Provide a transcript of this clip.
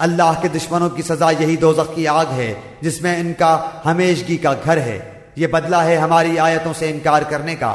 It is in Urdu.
اللہ کے دشمنوں کی سزا یہی دوزخ کی آگ ہے، جس میں ان کا ہمیشگی کا گھر ہے۔ یہ بدلہ ہے ہماری آیتوں سے انکار کرنے کا۔